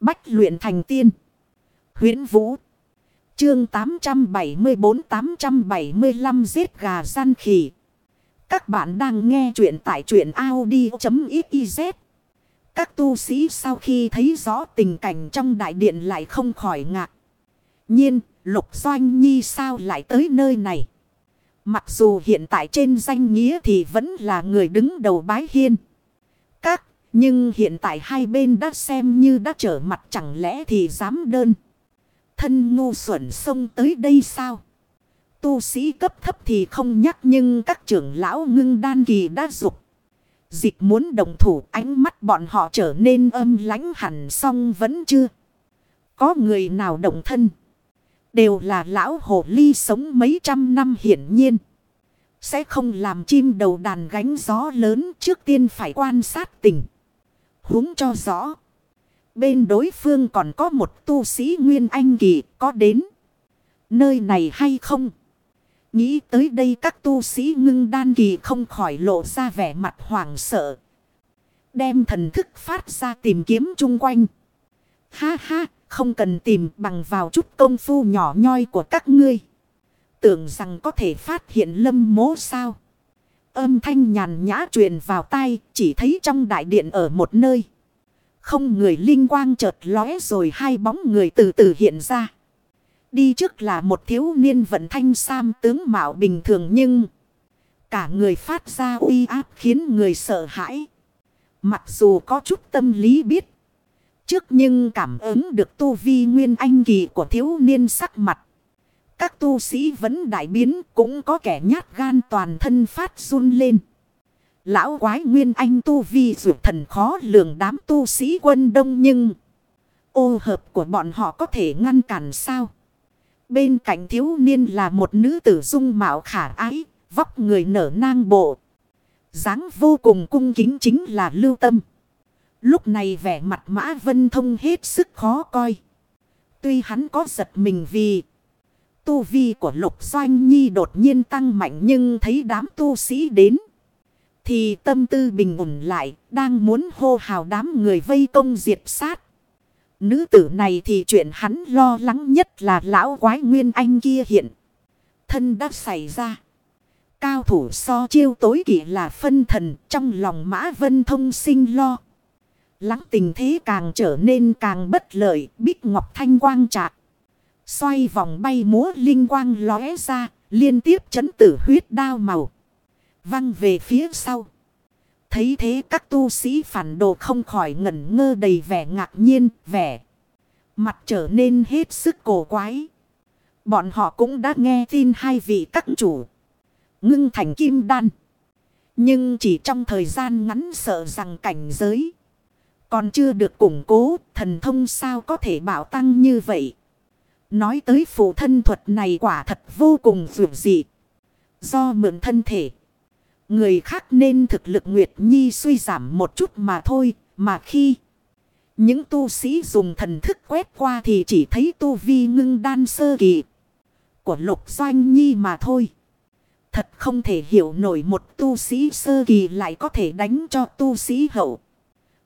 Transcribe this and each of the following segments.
Bách luyện thành tiên. huyễn Vũ. Chương 874-875 giết gà gian khỉ. Các bạn đang nghe truyện tại truyện Audi.xyz. Các tu sĩ sau khi thấy rõ tình cảnh trong đại điện lại không khỏi ngạc. Nhiên, Lục Doanh Nhi sao lại tới nơi này? Mặc dù hiện tại trên danh nghĩa thì vẫn là người đứng đầu bái hiên. Nhưng hiện tại hai bên đã xem như đã trở mặt chẳng lẽ thì dám đơn. Thân ngu xuẩn xông tới đây sao? Tu sĩ cấp thấp thì không nhắc nhưng các trưởng lão ngưng đan kỳ đã dục. Dịch muốn đồng thủ, ánh mắt bọn họ trở nên âm lãnh hẳn xong vẫn chưa. Có người nào động thân. Đều là lão hồ ly sống mấy trăm năm hiển nhiên. Sẽ không làm chim đầu đàn gánh gió lớn trước tiên phải quan sát tình huống cho rõ. Bên đối phương còn có một tu sĩ Nguyên Anh Kỳ có đến. Nơi này hay không? Nghĩ tới đây các tu sĩ ngưng đan kỳ không khỏi lộ ra vẻ mặt hoảng sợ. Đem thần thức phát ra tìm kiếm chung quanh. Ha ha, không cần tìm bằng vào chút công phu nhỏ nhoi của các ngươi. Tưởng rằng có thể phát hiện lâm mố sao. Âm thanh nhàn nhã truyền vào tai, chỉ thấy trong đại điện ở một nơi. Không người linh quang chợt lóe rồi hai bóng người từ từ hiện ra. Đi trước là một thiếu niên vận thanh sam tướng mạo bình thường nhưng... Cả người phát ra uy áp khiến người sợ hãi. Mặc dù có chút tâm lý biết. Trước nhưng cảm ứng được tu vi nguyên anh kỳ của thiếu niên sắc mặt. Các tu sĩ vẫn đại biến cũng có kẻ nhát gan toàn thân phát run lên. Lão quái nguyên anh tu vi dụ thần khó lường đám tu sĩ quân đông nhưng... Ô hợp của bọn họ có thể ngăn cản sao? Bên cạnh thiếu niên là một nữ tử dung mạo khả ái, vóc người nở nang bộ. dáng vô cùng cung kính chính là lưu tâm. Lúc này vẻ mặt mã vân thông hết sức khó coi. Tuy hắn có giật mình vì tu vi của lục doanh nhi đột nhiên tăng mạnh nhưng thấy đám tu sĩ đến. Thì tâm tư bình ổn lại, đang muốn hô hào đám người vây công diệt sát. Nữ tử này thì chuyện hắn lo lắng nhất là lão quái nguyên anh kia hiện. Thân đã xảy ra. Cao thủ so chiêu tối kỷ là phân thần trong lòng mã vân thông sinh lo. Lắng tình thế càng trở nên càng bất lợi, bích ngọc thanh quang trạc. Xoay vòng bay múa linh quang lóe ra, liên tiếp chấn tử huyết đao màu. Văng về phía sau. Thấy thế các tu sĩ phản đồ không khỏi ngẩn ngơ đầy vẻ ngạc nhiên, vẻ. Mặt trở nên hết sức cổ quái. Bọn họ cũng đã nghe tin hai vị các chủ. Ngưng thành kim đan. Nhưng chỉ trong thời gian ngắn sợ rằng cảnh giới. Còn chưa được củng cố, thần thông sao có thể bảo tăng như vậy. Nói tới phụ thân thuật này quả thật vô cùng dù dị. Do mượn thân thể. Người khác nên thực lực Nguyệt Nhi suy giảm một chút mà thôi. Mà khi những tu sĩ dùng thần thức quét qua thì chỉ thấy tu vi ngưng đan sơ kỳ. Của lục doanh nhi mà thôi. Thật không thể hiểu nổi một tu sĩ sơ kỳ lại có thể đánh cho tu sĩ hậu.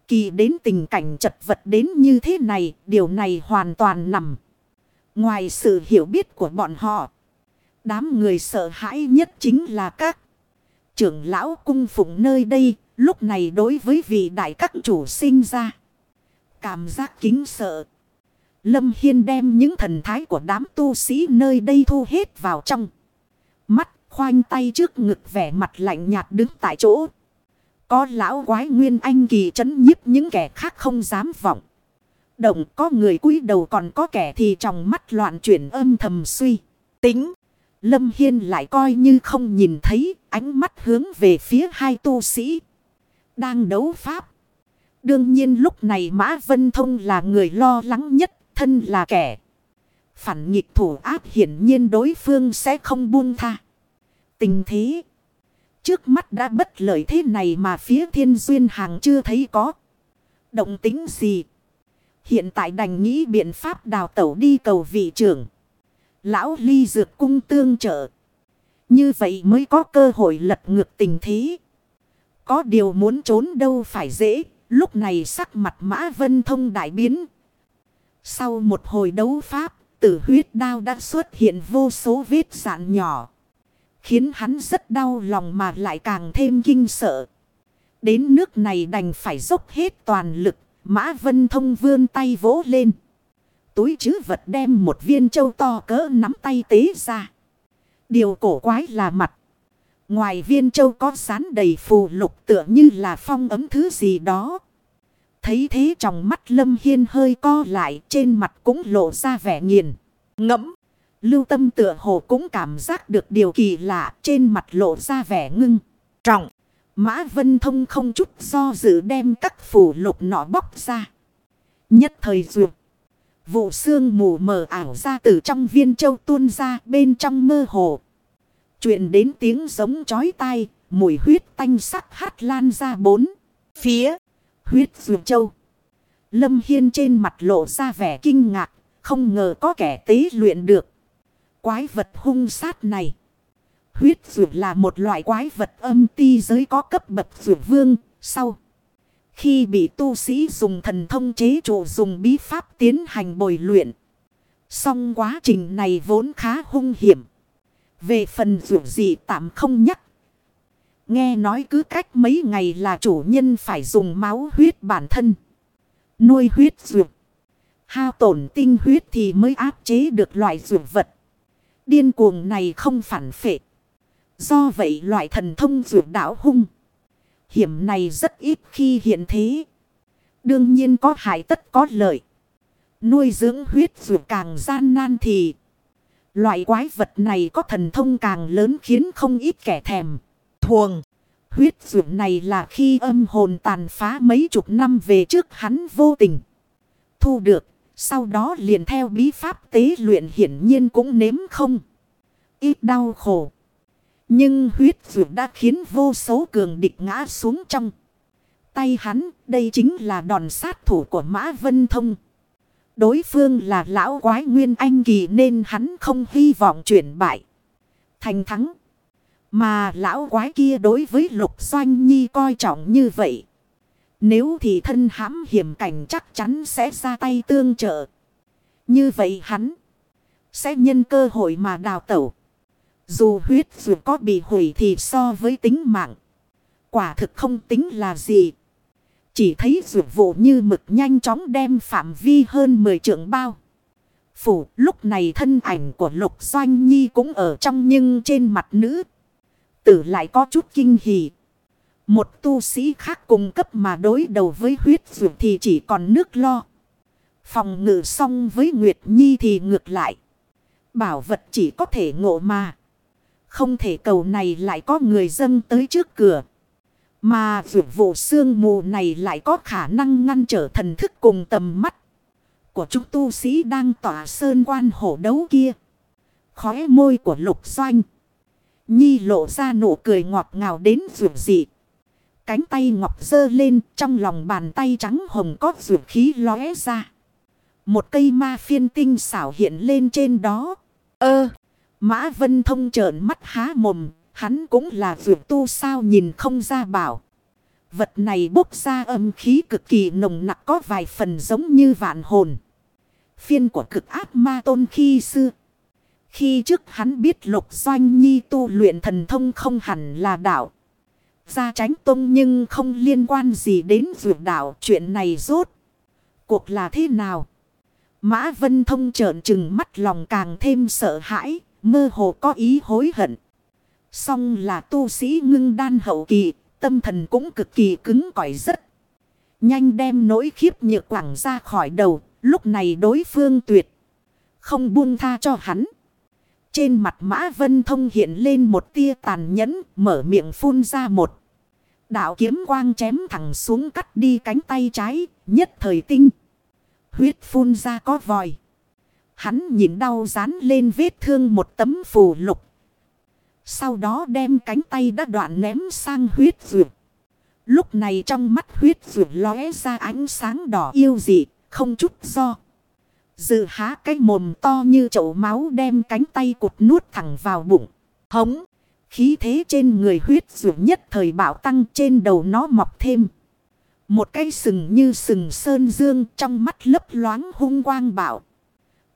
Kỳ đến tình cảnh chật vật đến như thế này, điều này hoàn toàn nằm. Ngoài sự hiểu biết của bọn họ, đám người sợ hãi nhất chính là các trưởng lão cung phụng nơi đây, lúc này đối với vị đại các chủ sinh ra. Cảm giác kính sợ. Lâm Hiên đem những thần thái của đám tu sĩ nơi đây thu hết vào trong. Mắt khoanh tay trước ngực vẻ mặt lạnh nhạt đứng tại chỗ. Có lão quái nguyên anh kỳ chấn nhiếp những kẻ khác không dám vọng. Động có người cúi đầu còn có kẻ thì trong mắt loạn chuyển âm thầm suy. Tính. Lâm Hiên lại coi như không nhìn thấy ánh mắt hướng về phía hai tu sĩ. Đang đấu pháp. Đương nhiên lúc này Mã Vân Thông là người lo lắng nhất, thân là kẻ. Phản nghịch thủ áp hiển nhiên đối phương sẽ không buông tha. Tình thế. Trước mắt đã bất lợi thế này mà phía thiên duyên hàng chưa thấy có. Động tính gì. Hiện tại đành nghĩ biện pháp đào tẩu đi cầu vị trưởng. Lão ly dược cung tương trợ. Như vậy mới có cơ hội lật ngược tình thế. Có điều muốn trốn đâu phải dễ. Lúc này sắc mặt mã vân thông đại biến. Sau một hồi đấu pháp, tử huyết đao đã xuất hiện vô số vết sạn nhỏ. Khiến hắn rất đau lòng mà lại càng thêm kinh sợ. Đến nước này đành phải dốc hết toàn lực, Mã Vân Thông vươn tay vỗ lên. Túi chứ vật đem một viên châu to cỡ nắm tay tế ra. Điều cổ quái là mặt. Ngoài viên châu có sán đầy phù lục tựa như là phong ấm thứ gì đó. Thấy thế trong mắt Lâm Hiên hơi co lại, trên mặt cũng lộ ra vẻ nghiền. Ngẫm. Lưu tâm tựa hồ cũng cảm giác được điều kỳ lạ, trên mặt lộ ra vẻ ngưng. Trọng. Mã Vân Thông không chút do dự đem các phủ lục nọ bóc ra. Nhất thời duyệt. Vụ xương mù mờ ảo ra từ trong viên châu tuôn ra bên trong mơ hồ. Chuyện đến tiếng giống chói tai, mùi huyết tanh sắc hát lan ra bốn. Phía, huyết ruột châu. Lâm Hiên trên mặt lộ ra vẻ kinh ngạc, không ngờ có kẻ tế luyện được. Quái vật hung sát này. Huyết rượu là một loại quái vật âm ti giới có cấp bậc rượu vương, sau. Khi bị tu sĩ dùng thần thông chế trụ dùng bí pháp tiến hành bồi luyện. Xong quá trình này vốn khá hung hiểm. Về phần rượu gì tạm không nhắc. Nghe nói cứ cách mấy ngày là chủ nhân phải dùng máu huyết bản thân. Nuôi huyết rượu. Hao tổn tinh huyết thì mới áp chế được loại rượu vật. Điên cuồng này không phản phệ. Do vậy loại thần thông dược đảo hung. Hiểm này rất ít khi hiện thế. Đương nhiên có hại tất có lợi. Nuôi dưỡng huyết dược càng gian nan thì Loại quái vật này có thần thông càng lớn khiến không ít kẻ thèm. Thuồng. Huyết dược này là khi âm hồn tàn phá mấy chục năm về trước hắn vô tình. Thu được. Sau đó liền theo bí pháp tế luyện hiển nhiên cũng nếm không. Ít đau khổ. Nhưng huyết vượt đã khiến vô số cường địch ngã xuống trong. Tay hắn, đây chính là đòn sát thủ của Mã Vân Thông. Đối phương là lão quái nguyên anh kỳ nên hắn không hy vọng chuyển bại. Thành thắng. Mà lão quái kia đối với lục doanh nhi coi trọng như vậy. Nếu thì thân hãm hiểm cảnh chắc chắn sẽ ra tay tương trợ. Như vậy hắn sẽ nhân cơ hội mà đào tẩu. Dù huyết dù có bị hủy thì so với tính mạng. Quả thực không tính là gì. Chỉ thấy dù vụ như mực nhanh chóng đem phạm vi hơn 10 trượng bao. Phủ, lúc này thân ảnh của Lục Doanh Nhi cũng ở trong nhưng trên mặt nữ. Tử lại có chút kinh hỉ. Một tu sĩ khác cùng cấp mà đối đầu với huyết dù thì chỉ còn nước lo. Phòng ngự xong với Nguyệt Nhi thì ngược lại. Bảo vật chỉ có thể ngộ mà. Không thể cầu này lại có người dâng tới trước cửa. Mà vượt vụ sương mù này lại có khả năng ngăn trở thần thức cùng tầm mắt của chúng tu sĩ đang tỏa sơn quan hổ đấu kia. Khóe môi của lục doanh. Nhi lộ ra nụ cười ngọt ngào đến vượt dị. Cánh tay ngọc dơ lên, trong lòng bàn tay trắng hồng có vượt khí lóe ra. Một cây ma phiên tinh xảo hiện lên trên đó. Ơ! Mã Vân Thông trợn mắt há mồm Hắn cũng là vượt tu sao nhìn không ra bảo. Vật này bốc ra âm khí cực kỳ nồng nặc có vài phần giống như vạn hồn. Phiên của cực ác ma tôn khi xưa. Khi trước hắn biết lục doanh nhi tu luyện thần thông không hẳn là đạo. Ra tránh tông nhưng không liên quan gì đến vượt đạo chuyện này rốt. Cuộc là thế nào? Mã Vân Thông trợn trừng mắt lòng càng thêm sợ hãi, mơ hồ có ý hối hận. Song là tu sĩ ngưng đan hậu kỳ, tâm thần cũng cực kỳ cứng cỏi rất. Nhanh đem nỗi khiếp nhược quảng ra khỏi đầu, lúc này đối phương tuyệt. Không buông tha cho hắn. Trên mặt mã vân thông hiện lên một tia tàn nhẫn, mở miệng phun ra một. Đạo kiếm quang chém thẳng xuống cắt đi cánh tay trái, nhất thời tinh. Huyết phun ra có vòi. Hắn nhìn đau dán lên vết thương một tấm phù lục sau đó đem cánh tay đã đoạn ném sang huyết vượt. Lúc này trong mắt huyết vượt lóe ra ánh sáng đỏ yêu dị, không chút do. Dự há cái mồm to như chậu máu đem cánh tay cụt nuốt thẳng vào bụng. Hống, khí thế trên người huyết vượt nhất thời bảo tăng trên đầu nó mọc thêm. Một cái sừng như sừng sơn dương trong mắt lấp loáng hung quang bảo.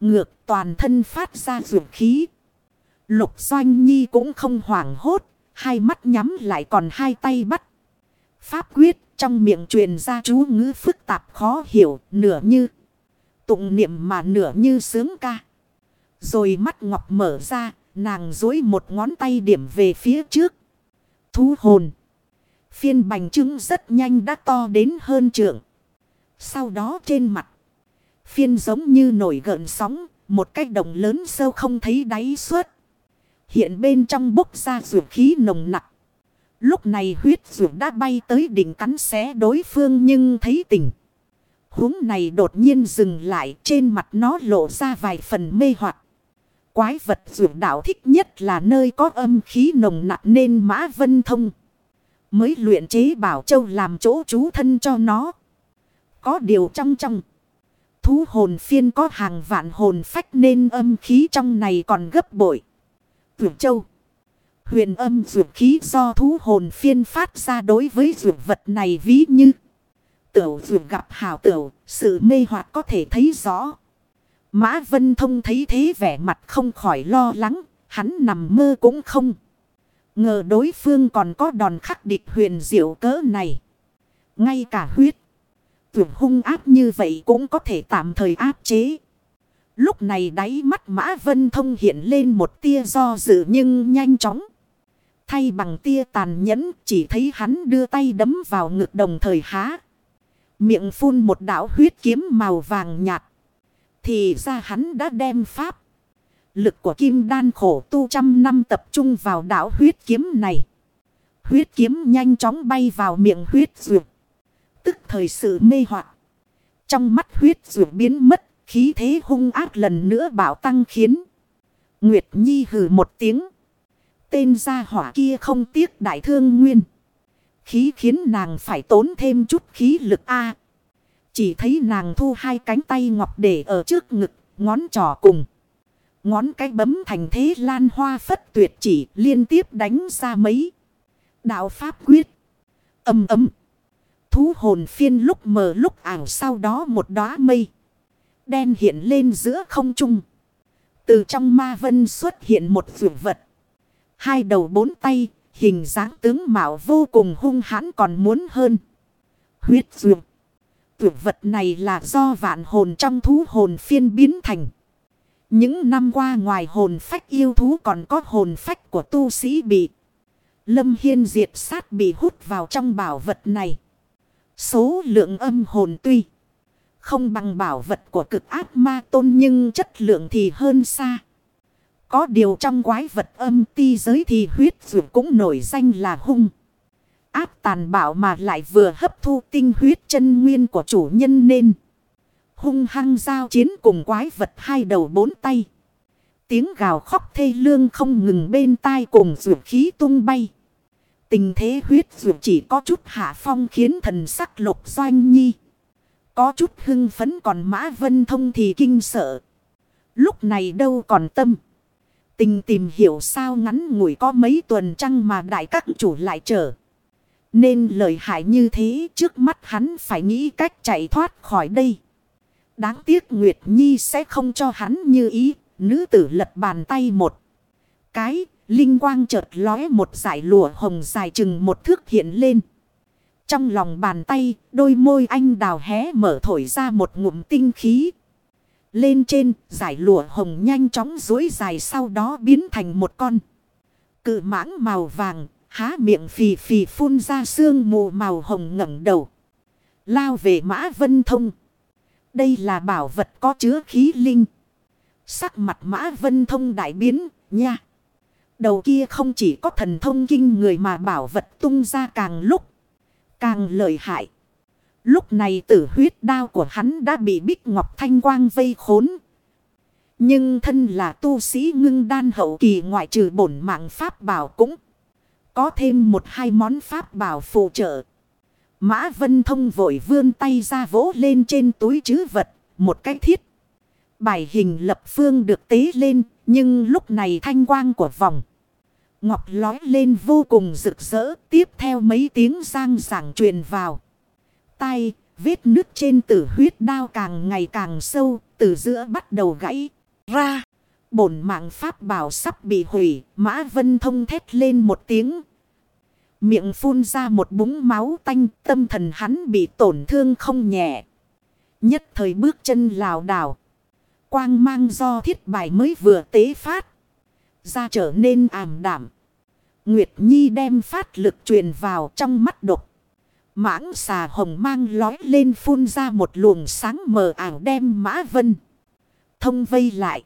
Ngược toàn thân phát ra ruột khí. Lục doanh nhi cũng không hoảng hốt. Hai mắt nhắm lại còn hai tay bắt. Pháp quyết trong miệng truyền ra chú ngữ phức tạp khó hiểu, nửa như. Tụng niệm mà nửa như sướng ca. Rồi mắt ngọc mở ra. Nàng dối một ngón tay điểm về phía trước. Thú hồn. Phiên bành trứng rất nhanh đã to đến hơn trượng. Sau đó trên mặt. Phiên giống như nổi gợn sóng. Một cái đồng lớn sâu không thấy đáy suốt. Hiện bên trong bốc ra ruột khí nồng nặng. Lúc này huyết ruột đã bay tới đỉnh cắn xé đối phương nhưng thấy tình. huống này đột nhiên dừng lại, trên mặt nó lộ ra vài phần mê hoặc Quái vật ruột đạo thích nhất là nơi có âm khí nồng nặng nên mã vân thông. Mới luyện chế bảo châu làm chỗ trú thân cho nó. Có điều trong trong. Thú hồn phiên có hàng vạn hồn phách nên âm khí trong này còn gấp bội. Tuyển châu. Huyền âm dược khí do thú hồn phiên phát ra đối với dược vật này ví như. Tửu dược gặp hào tửu, sự mê hoặc có thể thấy rõ. Mã Vân Thông thấy thế vẻ mặt không khỏi lo lắng, hắn nằm mơ cũng không. Ngờ đối phương còn có đòn khắc địch huyền diệu cỡ này. Ngay cả huyết tưởng hung áp như vậy cũng có thể tạm thời áp chế. Lúc này đáy mắt Mã Vân Thông hiện lên một tia do dự nhưng nhanh chóng. Thay bằng tia tàn nhẫn, chỉ thấy hắn đưa tay đấm vào ngực đồng thời há. Miệng phun một đảo huyết kiếm màu vàng nhạt. Thì ra hắn đã đem pháp. Lực của kim đan khổ tu trăm năm tập trung vào đảo huyết kiếm này. Huyết kiếm nhanh chóng bay vào miệng huyết dược. Tức thời sự mê hoặc Trong mắt huyết ruột biến mất. Khí thế hung ác lần nữa bảo tăng khiến. Nguyệt Nhi hừ một tiếng. Tên gia hỏa kia không tiếc đại thương nguyên. Khí khiến nàng phải tốn thêm chút khí lực A. chỉ thấy nàng thu hai cánh tay ngọc để ở trước ngực, ngón trỏ cùng. Ngón cái bấm thành thế lan hoa phất tuyệt chỉ liên tiếp đánh ra mấy. Đạo Pháp quyết. Âm ấm. Thú hồn phiên lúc mờ lúc ảo sau đó một đóa mây. Đen hiện lên giữa không trung. Từ trong ma vân xuất hiện một vượt vật. Hai đầu bốn tay, hình dáng tướng mạo vô cùng hung hãn còn muốn hơn. Huyết dược. Vượt vật này là do vạn hồn trong thú hồn phiên biến thành. Những năm qua ngoài hồn phách yêu thú còn có hồn phách của tu sĩ bị. Lâm Hiên diệt sát bị hút vào trong bảo vật này. Số lượng âm hồn tuy không bằng bảo vật của cực ác ma tôn nhưng chất lượng thì hơn xa. Có điều trong quái vật âm ti giới thì huyết dù cũng nổi danh là hung. Áp tàn bạo mà lại vừa hấp thu tinh huyết chân nguyên của chủ nhân nên hung hăng giao chiến cùng quái vật hai đầu bốn tay. Tiếng gào khóc thê lương không ngừng bên tai cùng dù khí tung bay. Tình thế huyết dù chỉ có chút hạ phong khiến thần sắc lục doanh nhi. Có chút hưng phấn còn mã vân thông thì kinh sợ. Lúc này đâu còn tâm. Tình tìm hiểu sao ngắn ngủi có mấy tuần trăng mà đại các chủ lại trở. Nên lời hại như thế trước mắt hắn phải nghĩ cách chạy thoát khỏi đây. Đáng tiếc Nguyệt Nhi sẽ không cho hắn như ý. Nữ tử lật bàn tay một. Cái, linh quang chợt lóe một giải lụa hồng dài chừng một thước hiện lên. Trong lòng bàn tay, đôi môi anh đào hé mở thổi ra một ngụm tinh khí. Lên trên, giải lụa hồng nhanh chóng dối dài sau đó biến thành một con. Cự mãng màu vàng, há miệng phì phì phun ra sương mù màu hồng ngẩng đầu. Lao về mã vân thông. Đây là bảo vật có chứa khí linh. Sắc mặt mã vân thông đại biến, nha. Đầu kia không chỉ có thần thông kinh người mà bảo vật tung ra càng lúc. Càng lợi hại. Lúc này tử huyết đao của hắn đã bị bích ngọc thanh quang vây khốn. Nhưng thân là tu sĩ ngưng đan hậu kỳ ngoại trừ bổn mạng pháp bảo cũng có thêm một hai món pháp bảo phụ trợ. Mã Vân Thông vội vươn tay ra vỗ lên trên túi chứ vật, một cái thiết. Bài hình lập phương được tế lên, nhưng lúc này thanh quang của vòng. Ngọc lói lên vô cùng rực rỡ, tiếp theo mấy tiếng giang giảng truyền vào. tay, vết nước trên tử huyết đao càng ngày càng sâu, từ giữa bắt đầu gãy ra. Bổn mạng pháp bảo sắp bị hủy, Mã Vân Thông thét lên một tiếng. Miệng phun ra một búng máu tanh, tâm thần hắn bị tổn thương không nhẹ. Nhất thời bước chân lào đảo. Quang mang do thiết bài mới vừa tế phát. Ra trở nên ảm đảm. Nguyệt Nhi đem phát lực truyền vào trong mắt độc. Mãng xà hồng mang lói lên phun ra một luồng sáng mờ ảo đem mã vân. Thông vây lại.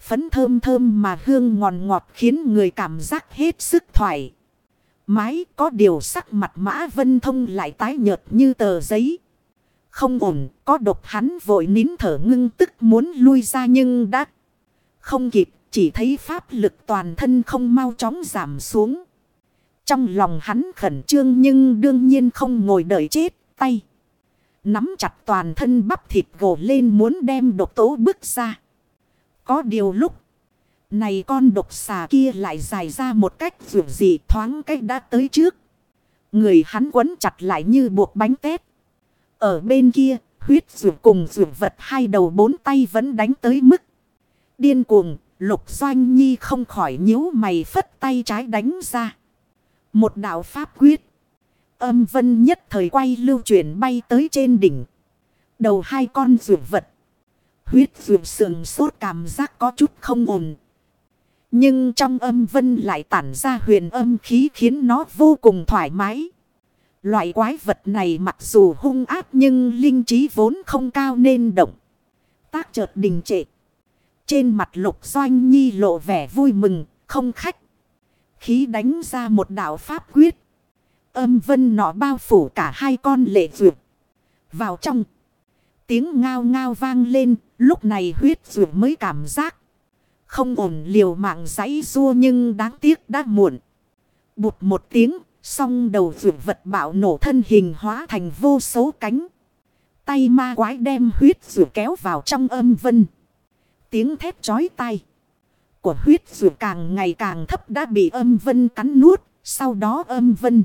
Phấn thơm thơm mà hương ngọt ngọt khiến người cảm giác hết sức thoải. Mái có điều sắc mặt mã vân thông lại tái nhợt như tờ giấy. Không ổn, có độc hắn vội nín thở ngưng tức muốn lui ra nhưng đã không kịp, chỉ thấy pháp lực toàn thân không mau chóng giảm xuống. Trong lòng hắn khẩn trương nhưng đương nhiên không ngồi đợi chết, tay. Nắm chặt toàn thân bắp thịt gồ lên muốn đem độc tố bước ra. Có điều lúc này con độc xà kia lại dài ra một cách dù gì thoáng cách đã tới trước. Người hắn quấn chặt lại như buộc bánh tét. Ở bên kia, huyết dù cùng dù vật hai đầu bốn tay vẫn đánh tới mức. Điên cuồng, lục doanh nhi không khỏi nhíu mày phất tay trái đánh ra. Một đạo pháp quyết. Âm vân nhất thời quay lưu chuyển bay tới trên đỉnh. Đầu hai con rượu vật. Huyết rượu sườn sốt cảm giác có chút không ổn. Nhưng trong âm vân lại tản ra huyền âm khí khiến nó vô cùng thoải mái. Loại quái vật này mặc dù hung ác nhưng linh trí vốn không cao nên động. Tác chợt đình trệ. Trên mặt lục doanh nhi lộ vẻ vui mừng, không khách. Khí đánh ra một đạo pháp quyết. Âm vân nọ bao phủ cả hai con lệ vượt. Vào trong. Tiếng ngao ngao vang lên, lúc này huyết vượt mới cảm giác. Không ổn liều mạng giấy rua nhưng đáng tiếc đã muộn. Bụt một tiếng, song đầu vượt vật bạo nổ thân hình hóa thành vô số cánh. Tay ma quái đem huyết vượt kéo vào trong âm vân. Tiếng thét chói tai của huyết dù càng ngày càng thấp đã bị âm vân cắn nuốt, sau đó âm vân.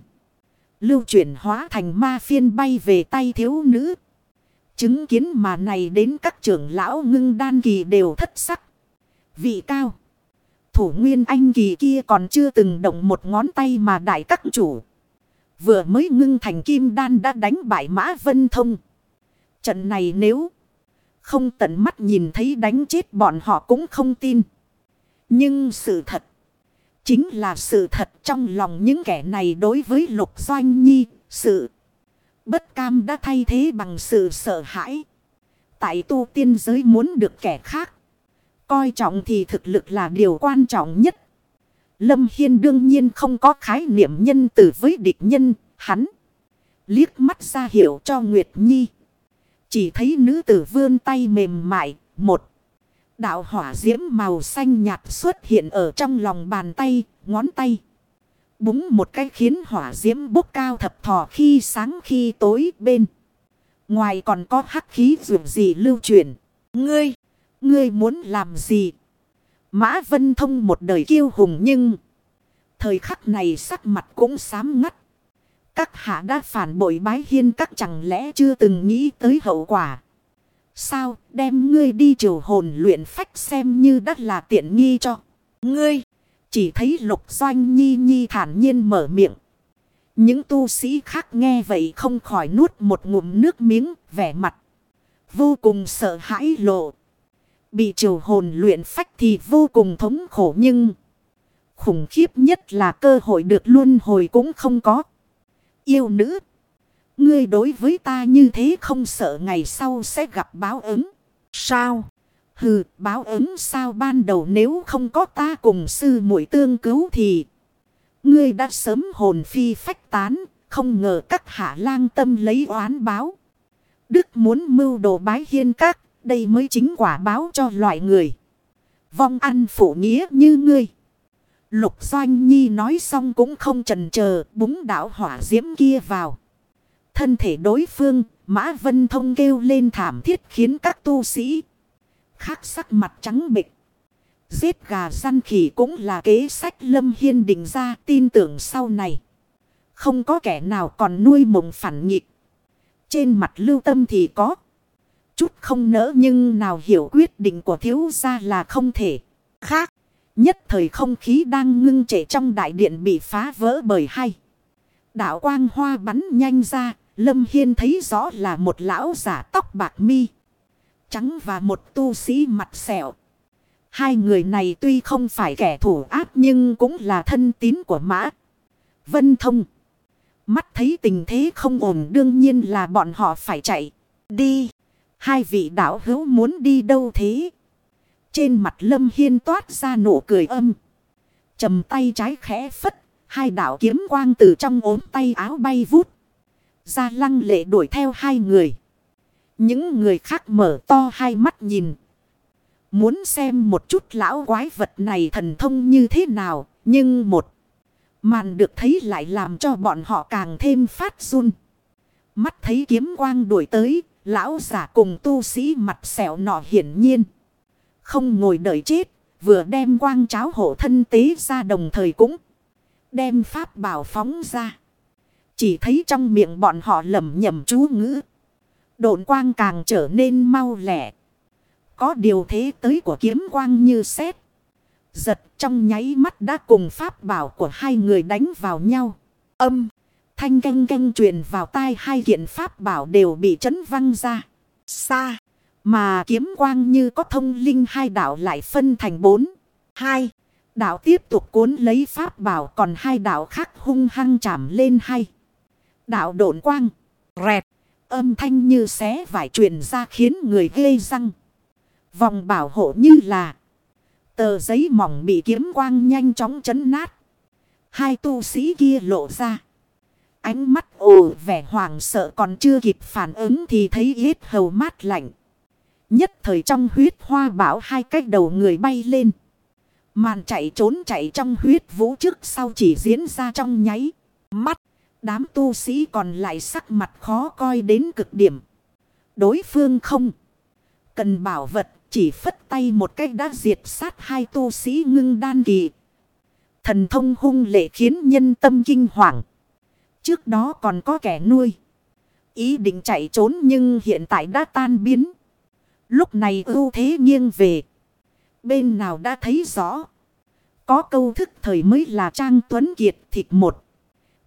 Lưu chuyển hóa thành ma phiên bay về tay thiếu nữ. Chứng kiến mà này đến các trưởng lão ngưng đan kỳ đều thất sắc. Vị cao. Thủ nguyên anh kỳ kia còn chưa từng động một ngón tay mà đại các chủ. Vừa mới ngưng thành kim đan đã đánh bại mã vân thông. Trận này nếu không tận mắt nhìn thấy đánh chết bọn họ cũng không tin. Nhưng sự thật. Chính là sự thật trong lòng những kẻ này đối với lục doanh nhi. Sự bất cam đã thay thế bằng sự sợ hãi. Tại tu tiên giới muốn được kẻ khác. Coi trọng thì thực lực là điều quan trọng nhất. Lâm Hiên đương nhiên không có khái niệm nhân tử với địch nhân. Hắn liếc mắt ra hiệu cho Nguyệt Nhi. Chỉ thấy nữ tử vươn tay mềm mại. Một đạo hỏa diễm màu xanh nhạt xuất hiện ở trong lòng bàn tay, ngón tay. Búng một cái khiến hỏa diễm bốc cao thập thò khi sáng khi tối bên. Ngoài còn có hắc khí dù gì lưu truyền. Ngươi, ngươi muốn làm gì? Mã Vân Thông một đời kiêu hùng nhưng... Thời khắc này sắc mặt cũng xám ngắt. Các hạ đã phản bội bái hiên các chẳng lẽ chưa từng nghĩ tới hậu quả. Sao, đem ngươi đi triều hồn luyện phách xem như đắt là tiện nghi cho. Ngươi chỉ thấy lục doanh nhi nhi thản nhiên mở miệng. Những tu sĩ khác nghe vậy không khỏi nuốt một ngụm nước miếng, vẻ mặt. Vô cùng sợ hãi lộ. Bị triều hồn luyện phách thì vô cùng thống khổ nhưng. Khủng khiếp nhất là cơ hội được luân hồi cũng không có. Yêu nữ Ngươi đối với ta như thế không sợ ngày sau sẽ gặp báo ứng. Sao? Hừ, báo ứng sao ban đầu nếu không có ta cùng sư muội tương cứu thì... Ngươi đã sớm hồn phi phách tán, không ngờ các hạ lang tâm lấy oán báo. Đức muốn mưu đồ bái hiên các, đây mới chính quả báo cho loại người. Vong ăn phụ nghĩa như ngươi. Lục Doanh Nhi nói xong cũng không trần chờ búng đảo hỏa diễm kia vào. Thân thể đối phương, Mã Vân Thông kêu lên thảm thiết khiến các tu sĩ khác sắc mặt trắng bịch. Giết gà săn khỉ cũng là kế sách Lâm Hiên định ra tin tưởng sau này. Không có kẻ nào còn nuôi mộng phản nghịch. Trên mặt lưu tâm thì có. Chút không nỡ nhưng nào hiểu quyết định của thiếu gia là không thể. Khác. Nhất thời không khí đang ngưng trệ trong đại điện bị phá vỡ bởi hai Đạo quang hoa bắn nhanh ra. Lâm Hiên thấy rõ là một lão giả tóc bạc mi. Trắng và một tu sĩ mặt sẹo. Hai người này tuy không phải kẻ thủ ác nhưng cũng là thân tín của mã. Vân Thông. Mắt thấy tình thế không ổn đương nhiên là bọn họ phải chạy. Đi. Hai vị đạo hữu muốn đi đâu thế? Trên mặt Lâm Hiên toát ra nụ cười âm. trầm tay trái khẽ phất. Hai đạo kiếm quang từ trong ốm tay áo bay vút. Ra lăng lệ đuổi theo hai người. Những người khác mở to hai mắt nhìn. Muốn xem một chút lão quái vật này thần thông như thế nào. Nhưng một màn được thấy lại làm cho bọn họ càng thêm phát run. Mắt thấy kiếm quang đuổi tới. Lão giả cùng tu sĩ mặt sẹo nọ hiển nhiên. Không ngồi đợi chết. Vừa đem quang cháo hộ thân tế ra đồng thời cũng. Đem pháp bảo phóng ra. Chỉ thấy trong miệng bọn họ lầm nhầm chú ngữ. Độn quang càng trở nên mau lẻ. Có điều thế tới của kiếm quang như xét. Giật trong nháy mắt đã cùng pháp bảo của hai người đánh vào nhau. Âm. Thanh canh canh truyền vào tai hai kiện pháp bảo đều bị chấn văng ra. Xa. Mà kiếm quang như có thông linh hai đạo lại phân thành bốn. Hai. Đạo tiếp tục cuốn lấy pháp bảo, còn hai đạo khác hung hăng chạm lên hai. Đạo độn quang. Rẹt. Âm thanh như xé vải truyền ra khiến người ghê răng. Vòng bảo hộ như là. Tờ giấy mỏng bị kiếm quang nhanh chóng chấn nát. Hai tu sĩ kia lộ ra. Ánh mắt ồ vẻ hoàng sợ còn chưa kịp phản ứng thì thấy ít hầu mát lạnh. Nhất thời trong huyết hoa bảo hai cách đầu người bay lên. Màn chạy trốn chạy trong huyết vũ trước sau chỉ diễn ra trong nháy. Mắt. Đám tu sĩ còn lại sắc mặt khó coi đến cực điểm. Đối phương không. Cần bảo vật, chỉ phất tay một cách đã diệt sát hai tu sĩ ngưng đan kỳ. Thần thông hung lệ khiến nhân tâm kinh hoàng. Trước đó còn có kẻ nuôi. Ý định chạy trốn nhưng hiện tại đã tan biến. Lúc này ưu thế nghiêng về. Bên nào đã thấy rõ. Có câu thức thời mới là Trang Tuấn Kiệt thịt một.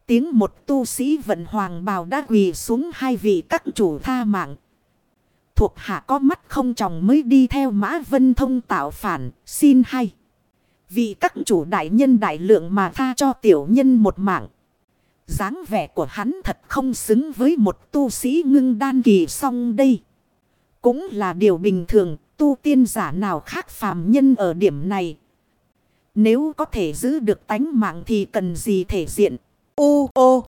Tiếng một tu sĩ vận hoàng bào đã quỳ xuống hai vị các chủ tha mạng. Thuộc hạ có mắt không chồng mới đi theo mã vân thông tạo phản, xin hay. Vì các chủ đại nhân đại lượng mà tha cho tiểu nhân một mạng. dáng vẻ của hắn thật không xứng với một tu sĩ ngưng đan kỳ song đây. Cũng là điều bình thường, tu tiên giả nào khác phàm nhân ở điểm này. Nếu có thể giữ được tánh mạng thì cần gì thể diện. U ô